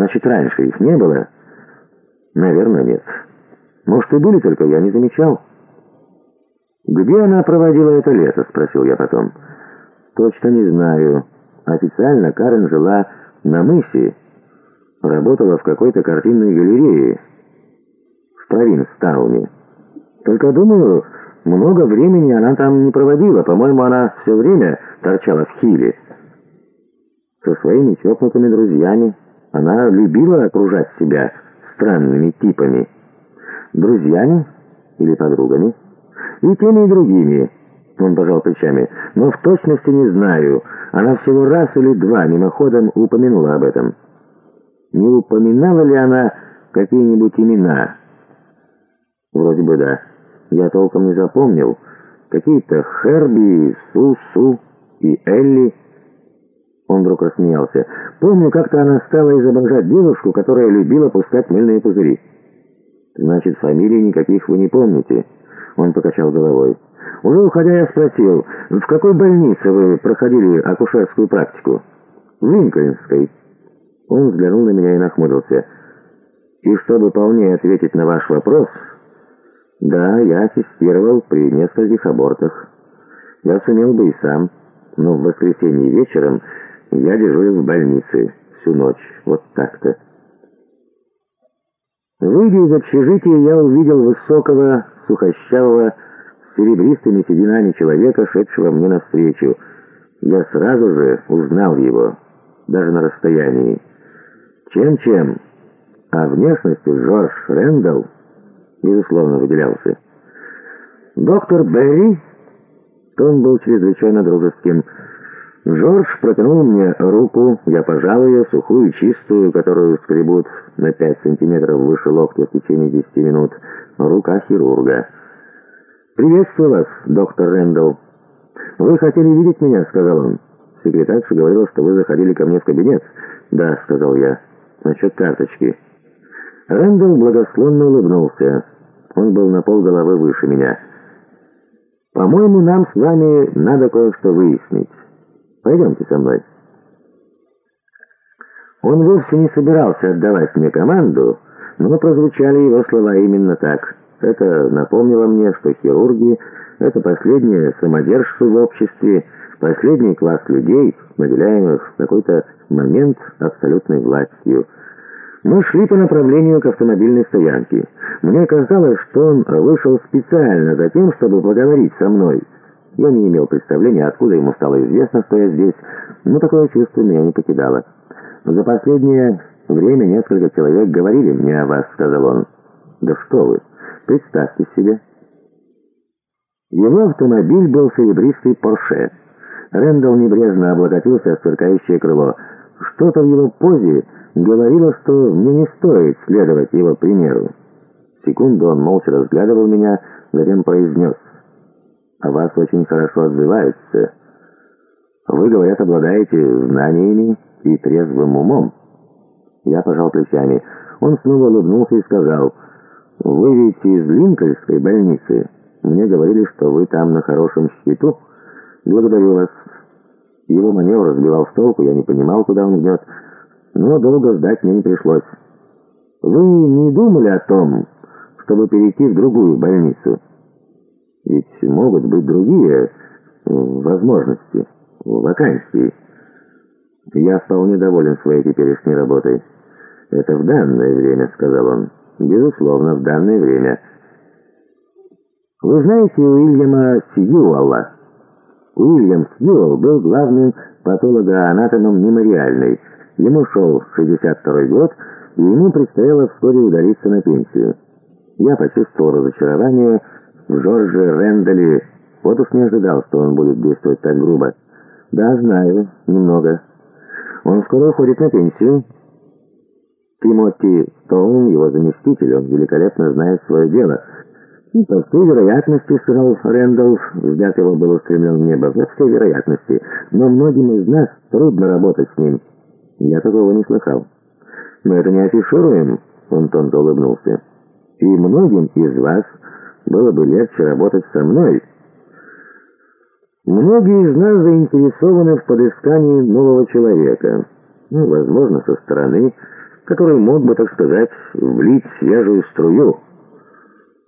Значит, раньше их не было? Наверное, нет. Может, и были, только я не замечал. «Где она проводила это лето?» — спросил я потом. «Точно не знаю. Официально Карен жила на мысе. Работала в какой-то картинной галерее в Провинстауне. Только, думаю, много времени она там не проводила. По-моему, она все время торчала в Хиле. Со своими чокнутыми друзьями она любила окружать себя странными типами. Друзьями или подругами? И теми, и другими. Он пожал плечами. Но в точности не знаю. Она всего раз или два мимоходом упомянула об этом. Не упоминала ли она какие-нибудь имена? Вроде бы да. Я толком не запомнил. Какие-то Херби, Су-Су и Элли. Он вдруг рассмеялся. Помню, как-то она стала изображать девушку, которая любила пускать мыльные пузыри. «Значит, фамилий никаких вы не помните?» Он покачал головой. «Уже уходя, я спросил, в какой больнице вы проходили акушерскую практику?» «В Линкольнской». Он взглянул на меня и нахмурился. «И чтобы полнее ответить на ваш вопрос...» «Да, я ассистировал при нескольких абортах. Я сумел бы и сам, но в воскресенье вечером я дежурил в больнице всю ночь. Вот так-то». Выйдя из общежития, я увидел высокого, сухощавого, с серебристыми сединами человека, шедшего мне навстречу. Я сразу же узнал его, даже на расстоянии. Чем-чем, а внешностью Джордж Рэндалл, безусловно, выделялся. Доктор Берри, тон был чрезвычайно дружеским, Джордж протянул мне руку, я пожал ее, сухую, чистую, которую скребут на пять сантиметров выше локтя в течение десяти минут. Рука хирурга. «Приветствую вас, доктор Рэндалл. Вы хотели видеть меня?» — сказал он. Секретарша говорила, что вы заходили ко мне в кабинет. «Да», — сказал я. «Насчет карточки». Рэндалл благосклонно улыбнулся. Он был на пол головы выше меня. «По-моему, нам с вами надо кое-что выяснить». Пойдемте со мной». Он вовсе не собирался отдавать мне команду, но прозвучали его слова именно так. Это напомнило мне, что хирурги — это последнее самодержство в обществе, последний класс людей, наделяемых в какой-то момент абсолютной властью. Мы шли по направлению к автомобильной стоянке. Мне казалось, что он вышел специально за тем, чтобы поговорить со мной — я не имел представления, откуда ему стало известно, что я здесь, но такое чувство меня не покидало. «За последнее время несколько человек говорили мне о вас», — сказал он. «Да что вы, представьте себе». Его автомобиль был серебристый «Порше». Рэндалл небрежно облокотился о сверкающее крыло. Что-то в его позе говорило, что мне не стоит следовать его примеру. Секунду он молча разглядывал меня, затем произнес о вас очень хорошо отзываются. Вы, говорят, обладаете знаниями и трезвым умом. Я пожал плечами. Он снова улыбнулся и сказал, «Вы ведь из Линкольнской больницы. Мне говорили, что вы там на хорошем счету. Благодарю вас». Его маневр разбивал с толку, я не понимал, куда он идет, но долго ждать мне не пришлось. «Вы не думали о том, чтобы перейти в другую больницу?» Ведь могут быть другие э, возможности, вакансии. Я вполне доволен своей теперешней работой. Это в данное время, сказал он. Безусловно, в данное время. Вы знаете Уильяма Сьюэлла? Уильям Сьюэлл был главным патологоанатомом мемориальной. Ему шел 62 год, и ему предстояло вскоре удалиться на пенсию. Я почувствовал разочарование, в Жорже Рэндале вот уж не ожидал, что он будет действовать так грубо. Да, знаю, немного. Он скоро уходит на пенсию. Тимоти Стоун, его заместитель, он великолепно знает свое дело. И по всей вероятности, сказал Рэндалф, взгляд его был устремлен в небо, по всей вероятности, но многим из нас трудно работать с ним. Я такого не слыхал. Мы это не афишируем, он тонко улыбнулся. И многим из вас было бы легче работать со мной. Многие из нас заинтересованы в подыскании нового человека. Ну, возможно, со стороны который мог бы, так сказать, влить свежую струю